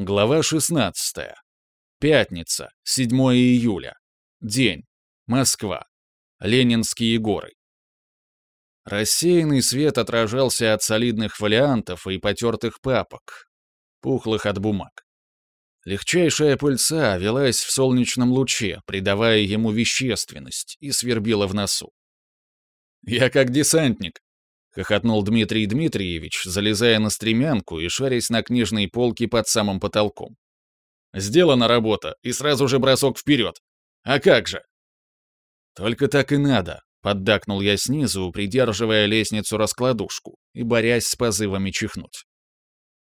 Глава 16. Пятница, 7 июля. День. Москва. Ленинские горы. Рассеянный свет отражался от солидных фолиантов и потертых папок, пухлых от бумаг. Легчайшая пыльца велась в солнечном луче, придавая ему вещественность, и свербила в носу. «Я как десантник», — хохотнул Дмитрий Дмитриевич, залезая на стремянку и шарясь на книжной полке под самым потолком. «Сделана работа, и сразу же бросок вперед. А как же?» «Только так и надо», — поддакнул я снизу, придерживая лестницу-раскладушку и борясь с позывами чихнуть.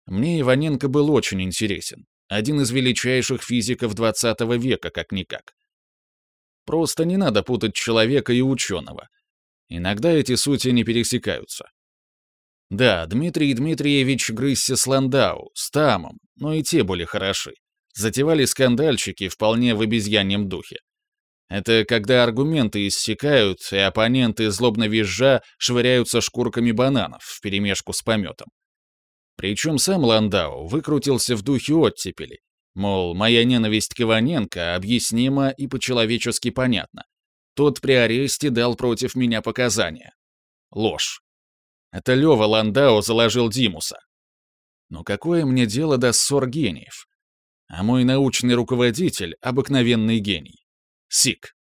Мне Иваненко был очень интересен. Один из величайших физиков 20 века, как-никак. Просто не надо путать человека и ученого. Иногда эти сути не пересекаются. Да, Дмитрий Дмитриевич грызся с Ландау, с Тамом, но и те были хороши. Затевали скандальчики вполне в обезьяньем духе. Это когда аргументы иссякают, и оппоненты, злобно визжа, швыряются шкурками бананов вперемешку с пометом. Причем сам Ландау выкрутился в духе оттепели. Мол, моя ненависть к Иваненко объяснима и по-человечески понятна. Тот при аресте дал против меня показания. Ложь. Это Лёва Ландау заложил Димуса. Но какое мне дело до ссор гениев? А мой научный руководитель — обыкновенный гений. СИК.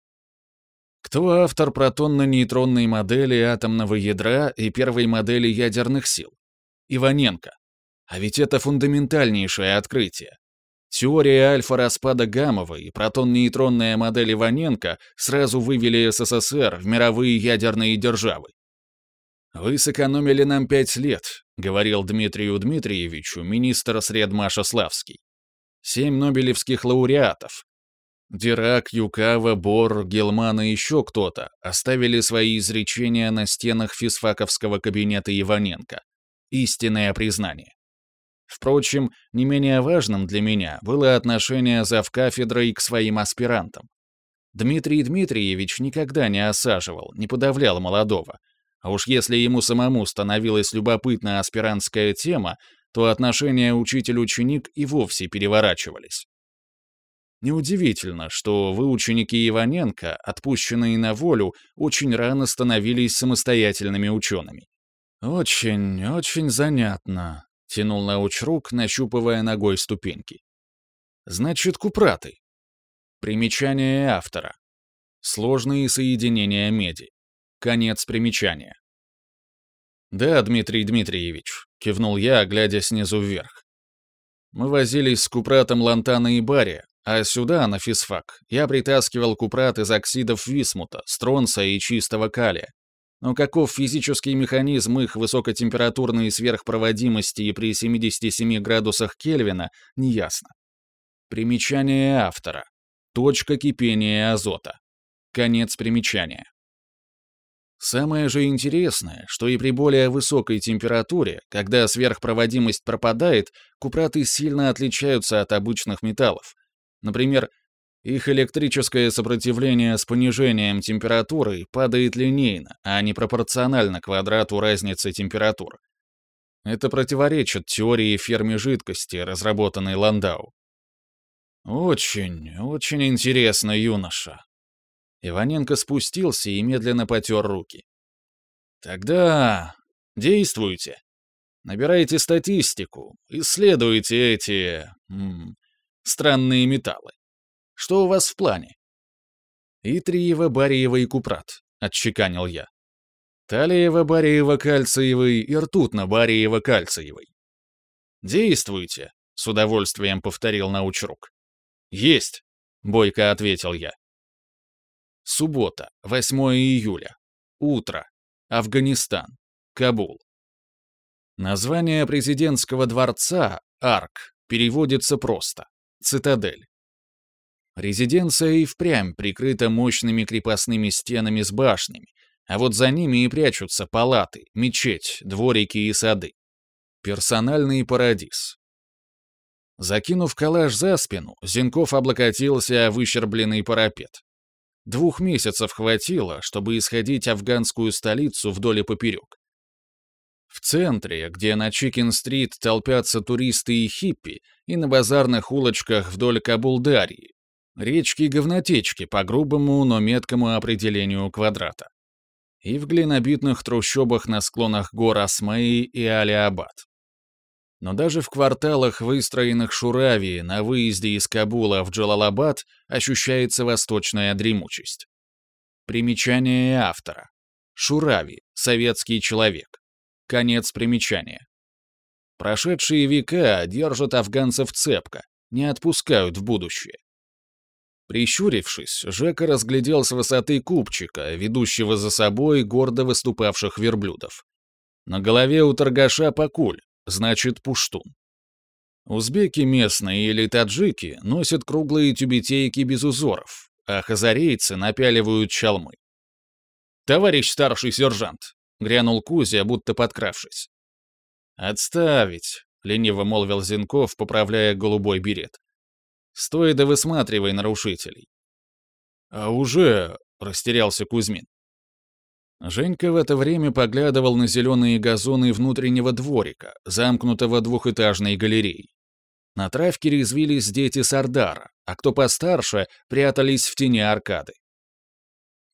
Кто автор протонно-нейтронной модели атомного ядра и первой модели ядерных сил? Иваненко. А ведь это фундаментальнейшее открытие. Теория альфа-распада Гамова и протон-нейтронная модель Иваненко сразу вывели СССР в мировые ядерные державы. «Вы сэкономили нам пять лет», — говорил Дмитрию Дмитриевичу министр Средмаша Славский. «Семь нобелевских лауреатов. Дирак, Юкава, Бор, Гелман и еще кто-то оставили свои изречения на стенах физфаковского кабинета Иваненко. Истинное признание. Впрочем, не менее важным для меня было отношение завкафедрой к своим аспирантам. Дмитрий Дмитриевич никогда не осаживал, не подавлял молодого. А уж если ему самому становилась любопытна аспирантская тема, то отношения учитель-ученик и вовсе переворачивались. Неудивительно, что вы, ученики Иваненко, отпущенные на волю, очень рано становились самостоятельными учеными. Очень, очень занятно, Тянул научрук, нащупывая ногой ступеньки. Значит, купраты. Примечание автора. Сложные соединения меди. Конец примечания. «Да, Дмитрий Дмитриевич», — кивнул я, глядя снизу вверх. «Мы возились с купратом Лантана и Бария, а сюда, на физфак, я притаскивал купрат из оксидов висмута, стронца и чистого калия. Но каков физический механизм их высокотемпературной сверхпроводимости при 77 градусах Кельвина, неясно. Примечание автора. Точка кипения азота. Конец примечания. Самое же интересное, что и при более высокой температуре, когда сверхпроводимость пропадает, купраты сильно отличаются от обычных металлов. Например, их электрическое сопротивление с понижением температуры падает линейно, а не пропорционально квадрату разницы температур. Это противоречит теории ферми жидкости, разработанной Ландау. Очень, очень интересно, юноша. Иваненко спустился и медленно потер руки. Тогда действуйте. Набирайте статистику, исследуйте эти... М, странные металлы. Что у вас в плане?» «Итриева, Бариева и Купрат», — отчеканил я. «Талиева, Бариева, Кальциевый и Ртутно-Бариева, Кальциевый». «Действуйте», — с удовольствием повторил научрук. «Есть», — бойко ответил я. Суббота, 8 июля. Утро. Афганистан. Кабул. Название президентского дворца, Арк, переводится просто. Цитадель. Резиденция и впрямь прикрыта мощными крепостными стенами с башнями, а вот за ними и прячутся палаты, мечеть, дворики и сады. Персональный парадиз. Закинув калаш за спину, Зинков облокотился о выщербленный парапет. Двух месяцев хватило, чтобы исходить афганскую столицу вдоль и поперек. В центре, где на Чикен-стрит толпятся туристы и хиппи, и на базарных улочках вдоль Кабулдарии, речки-говнотечки по грубому, но меткому определению квадрата. И в глинобитных трущобах на склонах гор Асмаи и Алиабад. Но даже в кварталах, выстроенных Шурави на выезде из Кабула в Джалалабад, ощущается восточная дремучесть. Примечание автора. Шурави, советский человек. Конец примечания. Прошедшие века держат афганцев цепко, не отпускают в будущее. Прищурившись, Жека разглядел с высоты купчика, ведущего за собой гордо выступавших верблюдов. На голове у торгаша покуль, значит пуштун. Узбеки местные или таджики носят круглые тюбетейки без узоров, а хазарейцы напяливают чалмы. «Товарищ старший сержант!» — грянул Кузя, будто подкравшись. «Отставить!» — лениво молвил Зинков, поправляя голубой берет. «Стой да высматривай нарушителей». «А уже...» — растерялся Кузьмин. Женька в это время поглядывал на зеленые газоны внутреннего дворика, замкнутого двухэтажной галереей. На травке резвились дети Сардара, а кто постарше, прятались в тени аркады.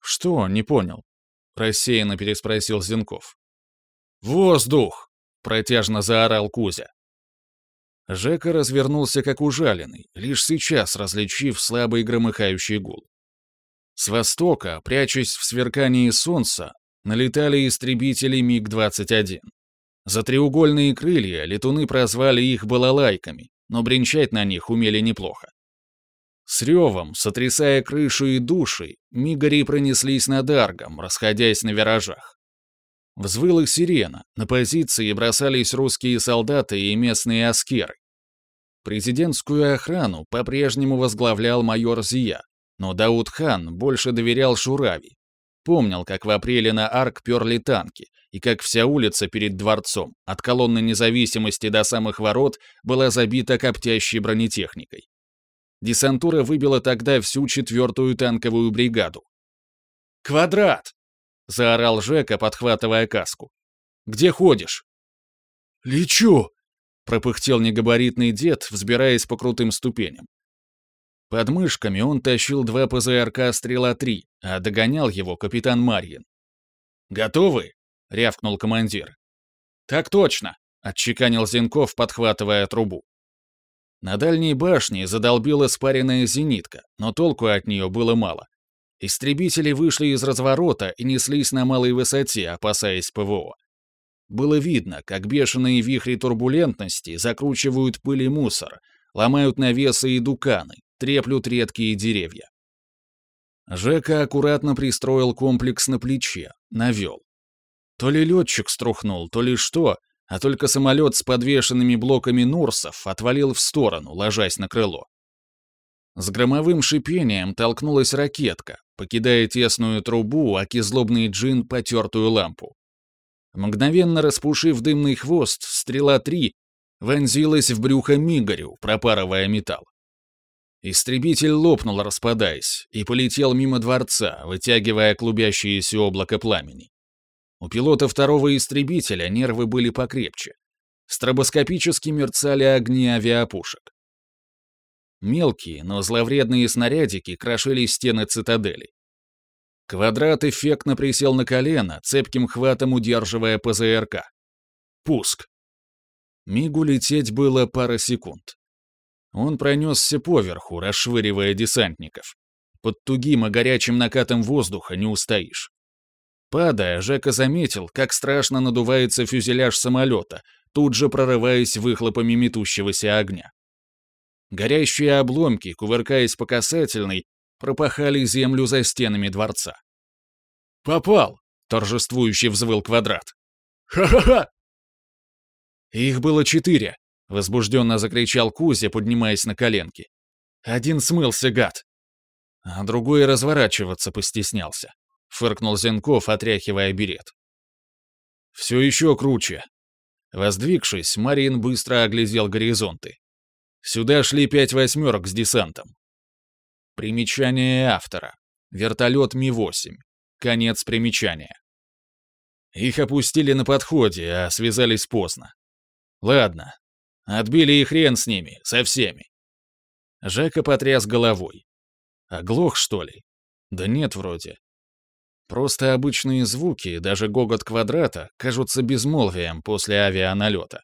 «Что?» — не понял. Рассеянно переспросил Зенков. «Воздух!» — протяжно заорал Кузя. Жека развернулся как ужаленный, лишь сейчас различив слабый громыхающий гул. С востока, прячась в сверкании солнца, налетали истребители МиГ-21. За треугольные крылья летуны прозвали их балалайками, но бренчать на них умели неплохо. С ревом, сотрясая крышу и души, мигари пронеслись над аргом, расходясь на виражах. Взвыла сирена, на позиции бросались русские солдаты и местные аскеры. Президентскую охрану по-прежнему возглавлял майор Зия, но Дауд-хан больше доверял Шурави. Помнил, как в апреле на арк перли танки, и как вся улица перед дворцом, от колонны независимости до самых ворот, была забита коптящей бронетехникой. Десантура выбила тогда всю четвертую танковую бригаду. «Квадрат!» — заорал Жека, подхватывая каску. «Где ходишь?» «Лечу!» — пропыхтел негабаритный дед, взбираясь по крутым ступеням. Под мышками он тащил два ПЗРК «Стрела-3», а догонял его капитан Марьин. «Готовы?» — рявкнул командир. «Так точно!» — отчеканил Зенков, подхватывая трубу. На дальней башне задолбила спаренная зенитка, но толку от нее было мало. Истребители вышли из разворота и неслись на малой высоте, опасаясь ПВО. Было видно, как бешеные вихри турбулентности закручивают пыль и мусор, ломают навесы и дуканы, треплют редкие деревья. Жека аккуратно пристроил комплекс на плече, навел. То ли летчик струхнул, то ли что, а только самолет с подвешенными блоками Нурсов отвалил в сторону, ложась на крыло. С громовым шипением толкнулась ракетка, покидая тесную трубу, а кизлобный джин — потертую лампу. Мгновенно распушив дымный хвост, стрела-3 вонзилась в брюхо Мигарю, пропарывая металл. Истребитель лопнул, распадаясь, и полетел мимо дворца, вытягивая клубящееся облако пламени. У пилота второго истребителя нервы были покрепче. Стробоскопически мерцали огни авиапушек. Мелкие, но зловредные снарядики крошили стены цитадели. Квадрат эффектно присел на колено, цепким хватом удерживая ПЗРК. Пуск. Мигу лететь было пара секунд. Он пронесся поверху, расшвыривая десантников. Под тугим и горячим накатом воздуха не устоишь. Падая, Жека заметил, как страшно надувается фюзеляж самолета, тут же прорываясь выхлопами метущегося огня. Горящие обломки, кувыркаясь по касательной, пропахали землю за стенами дворца. «Попал!» — торжествующе взвыл квадрат. «Ха-ха-ха!» Их было четыре, — возбужденно закричал Кузя, поднимаясь на коленки. «Один смылся, гад!» А другой разворачиваться постеснялся. — фыркнул Зенков, отряхивая берет. «Все еще круче». Воздвигшись, Марин быстро оглядел горизонты. Сюда шли пять восьмерок с десантом. Примечание автора. Вертолет Ми-8. Конец примечания. Их опустили на подходе, а связались поздно. Ладно, отбили и хрен с ними, со всеми. Жека потряс головой. Оглох, что ли? Да нет, вроде. Просто обычные звуки, даже гогот квадрата, кажутся безмолвием после авианалета.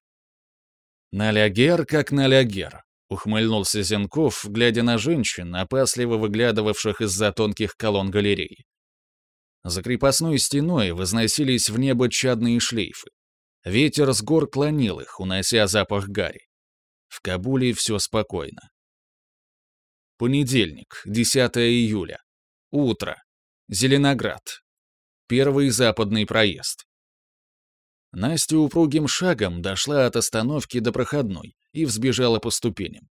«Налягер как налягер», — ухмыльнулся Зенков, глядя на женщин, опасливо выглядывавших из-за тонких колонн галереи. За крепостной стеной возносились в небо чадные шлейфы. Ветер с гор клонил их, унося запах гари. В Кабуле все спокойно. Понедельник, 10 июля. Утро. Зеленоград. Первый западный проезд. Настя упругим шагом дошла от остановки до проходной и взбежала по ступеням.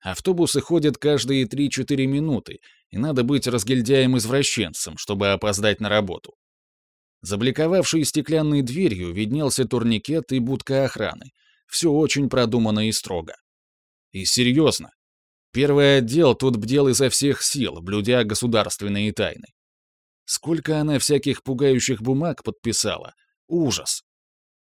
Автобусы ходят каждые 3-4 минуты, и надо быть разгильдяем-извращенцем, чтобы опоздать на работу. Забликовавший стеклянной дверью виднелся турникет и будка охраны. Все очень продумано и строго. И серьезно. Первый отдел тут бдел изо всех сил, блюдя государственные тайны. Сколько она всяких пугающих бумаг подписала. Ужас.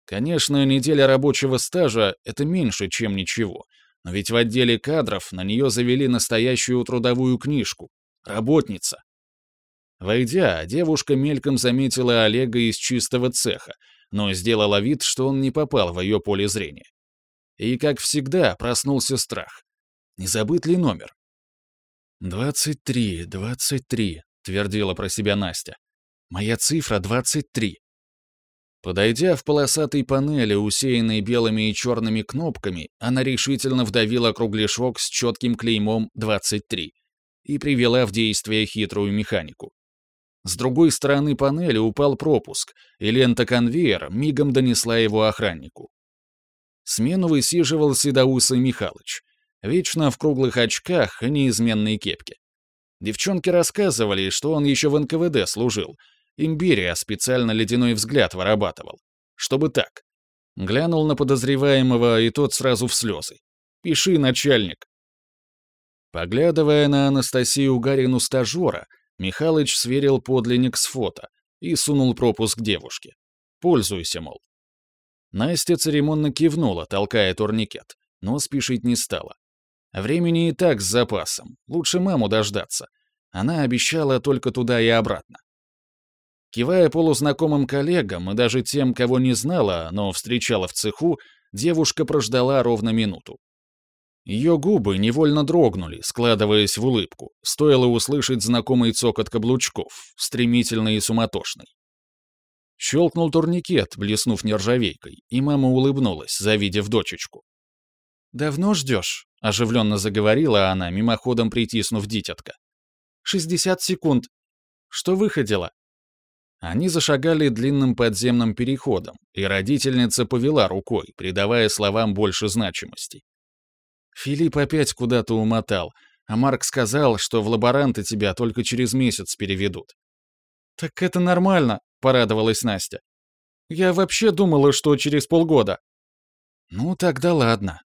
Конечно, неделя рабочего стажа — это меньше, чем ничего. Но ведь в отделе кадров на нее завели настоящую трудовую книжку. Работница. Войдя, девушка мельком заметила Олега из чистого цеха, но сделала вид, что он не попал в ее поле зрения. И, как всегда, проснулся страх. Не забыт ли номер? «Двадцать три, двадцать три», — твердила про себя Настя. «Моя цифра двадцать три». Подойдя в полосатой панели, усеянной белыми и черными кнопками, она решительно вдавила кругляшок с четким клеймом 23 и привела в действие хитрую механику. С другой стороны панели упал пропуск, и лента конвейера мигом донесла его охраннику. Смену высиживал Седоусый Михалыч, вечно в круглых очках и неизменной кепке. Девчонки рассказывали, что он еще в НКВД служил — Имбирия специально ледяной взгляд вырабатывал. Чтобы так. Глянул на подозреваемого, и тот сразу в слезы. «Пиши, начальник». Поглядывая на Анастасию Гарину стажера, Михалыч сверил подлинник с фото и сунул пропуск девушке. «Пользуйся, мол». Настя церемонно кивнула, толкая турникет, но спешить не стала. Времени и так с запасом, лучше маму дождаться. Она обещала только туда и обратно. Кивая полузнакомым коллегам и даже тем, кого не знала, но встречала в цеху, девушка прождала ровно минуту. Ее губы невольно дрогнули, складываясь в улыбку, стоило услышать знакомый цокот каблучков, стремительный и суматошный. Щелкнул турникет, блеснув нержавейкой, и мама улыбнулась, завидев дочечку. «Давно ждешь?» — оживленно заговорила она, мимоходом притиснув дитятка. «Шестьдесят секунд. Что выходило?» Они зашагали длинным подземным переходом, и родительница повела рукой, придавая словам больше значимости. Филипп опять куда-то умотал, а Марк сказал, что в лаборанты тебя только через месяц переведут. «Так это нормально», — порадовалась Настя. «Я вообще думала, что через полгода». «Ну, тогда ладно».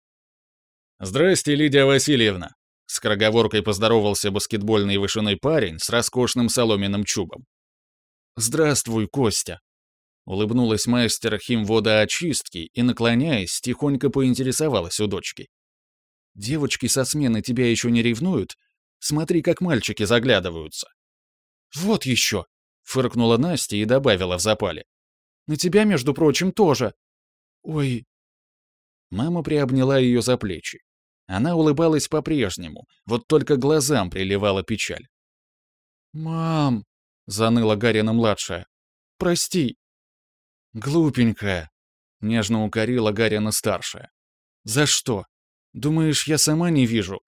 «Здрасте, Лидия Васильевна», — скороговоркой поздоровался баскетбольный вышиной парень с роскошным соломенным чубом. «Здравствуй, Костя!» Улыбнулась мастер химводоочистки и, наклоняясь, тихонько поинтересовалась у дочки. «Девочки со смены тебя еще не ревнуют? Смотри, как мальчики заглядываются». «Вот еще!» — фыркнула Настя и добавила в запале. «На тебя, между прочим, тоже!» «Ой...» Мама приобняла ее за плечи. Она улыбалась по-прежнему, вот только глазам приливала печаль. «Мам!» Заныла Гарина-младшая. «Прости». «Глупенькая», — нежно укорила Гарина-старшая. «За что? Думаешь, я сама не вижу?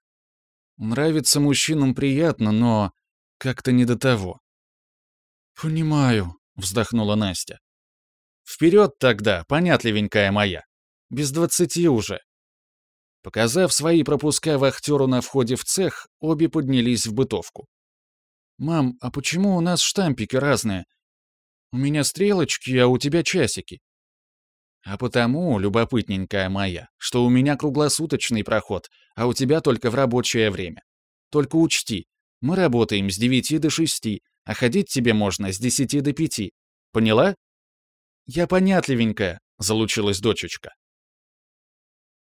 Нравится мужчинам приятно, но как-то не до того». «Понимаю», — вздохнула Настя. «Вперед тогда, понятливенькая моя. Без двадцати уже». Показав свои пропуска вахтеру на входе в цех, обе поднялись в бытовку. «Мам, а почему у нас штампики разные? У меня стрелочки, а у тебя часики». «А потому, любопытненькая моя, что у меня круглосуточный проход, а у тебя только в рабочее время. Только учти, мы работаем с девяти до шести, а ходить тебе можно с десяти до пяти. Поняла?» Я понятливенькая», — залучилась дочечка.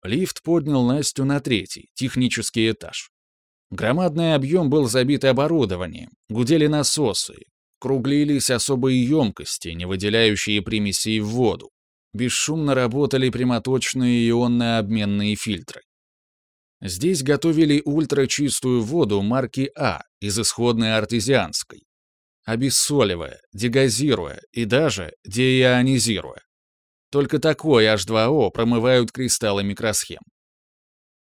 Лифт поднял Настю на третий, технический этаж. Громадный объем был забит оборудованием, гудели насосы, круглились особые емкости, не выделяющие примесей в воду. Бесшумно работали прямоточные ионно-обменные фильтры. Здесь готовили ультрачистую воду марки А из исходной артезианской, обессоливая, дегазируя и даже деионизируя. Только такой H2O промывают кристаллы микросхем.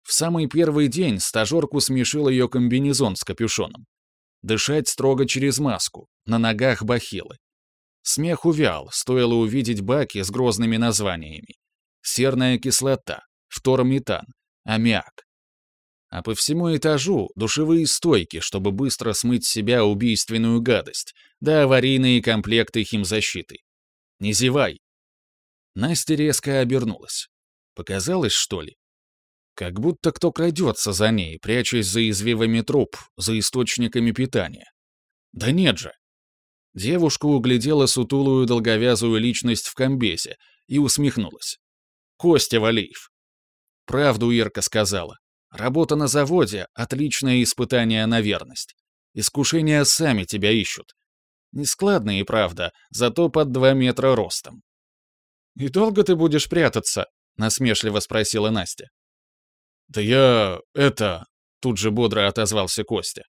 В самый первый день стажерку смешил ее комбинезон с капюшоном. Дышать строго через маску, на ногах бахилы. Смех увял, стоило увидеть баки с грозными названиями. Серная кислота, фторометан, аммиак. А по всему этажу душевые стойки, чтобы быстро смыть с себя убийственную гадость, да аварийные комплекты химзащиты. Не зевай. Настя резко обернулась. Показалось, что ли? Как будто кто крадется за ней, прячась за извивами труб, за источниками питания. Да нет же. Девушка углядела сутулую долговязую личность в комбезе и усмехнулась. Костя Валиев. Правду Ирка сказала. Работа на заводе — отличное испытание на верность. Искушения сами тебя ищут. Нескладные, правда, зато под два метра ростом. «И долго ты будешь прятаться?» — насмешливо спросила Настя. «Да я... это...» — тут же бодро отозвался Костя.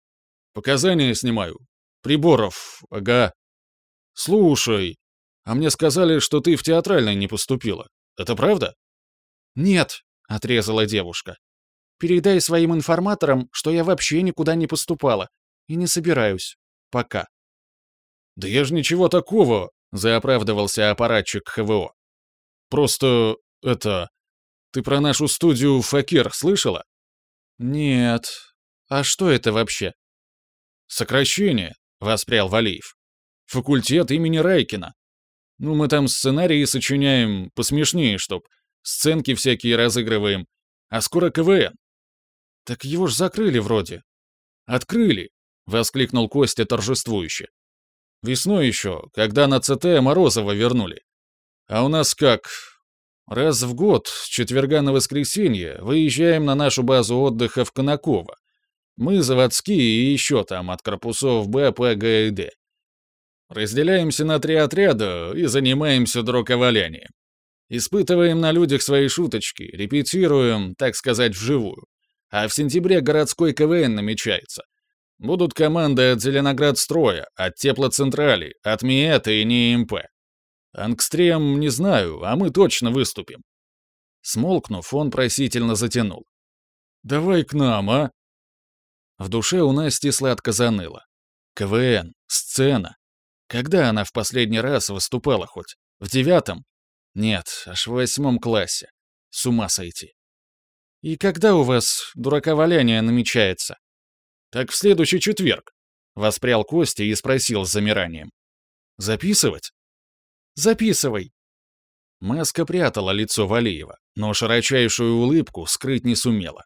«Показания снимаю. Приборов, ага. Слушай, а мне сказали, что ты в театральной не поступила. Это правда?» «Нет», — отрезала девушка. «Передай своим информаторам, что я вообще никуда не поступала и не собираюсь. Пока». «Да я же ничего такого», — заоправдывался аппаратчик ХВО. «Просто... это... Ты про нашу студию «Факир» слышала?» «Нет. А что это вообще?» «Сокращение», — воспрял Валиев. «Факультет имени Райкина. Ну, мы там сценарии сочиняем, посмешнее, чтоб. Сценки всякие разыгрываем. А скоро КВН». «Так его ж закрыли вроде». «Открыли», — воскликнул Костя торжествующе. «Весной еще, когда на ЦТ Морозова вернули. А у нас как, Раз в год, с четверга на воскресенье, выезжаем на нашу базу отдыха в Конаково. Мы заводские и еще там от корпусов Б, П, Г и Д. Разделяемся на три отряда и занимаемся дроковалянием. Испытываем на людях свои шуточки, репетируем, так сказать, вживую. А в сентябре городской КВН намечается. Будут команды от Зеленоградстроя, от Теплоцентрали, от МИЭТа и НИМП. Ангстрем не знаю, а мы точно выступим. Смолкнув, он просительно затянул. «Давай к нам, а?» В душе у Насти сладко заныло. КВН, сцена. Когда она в последний раз выступала хоть? В девятом? Нет, аж в восьмом классе. С ума сойти. «И когда у вас дураковаляние намечается?» «Так в следующий четверг», — воспрял Костя и спросил с замиранием. «Записывать?» Записывай!» Маска прятала лицо Валеева, но широчайшую улыбку скрыть не сумела.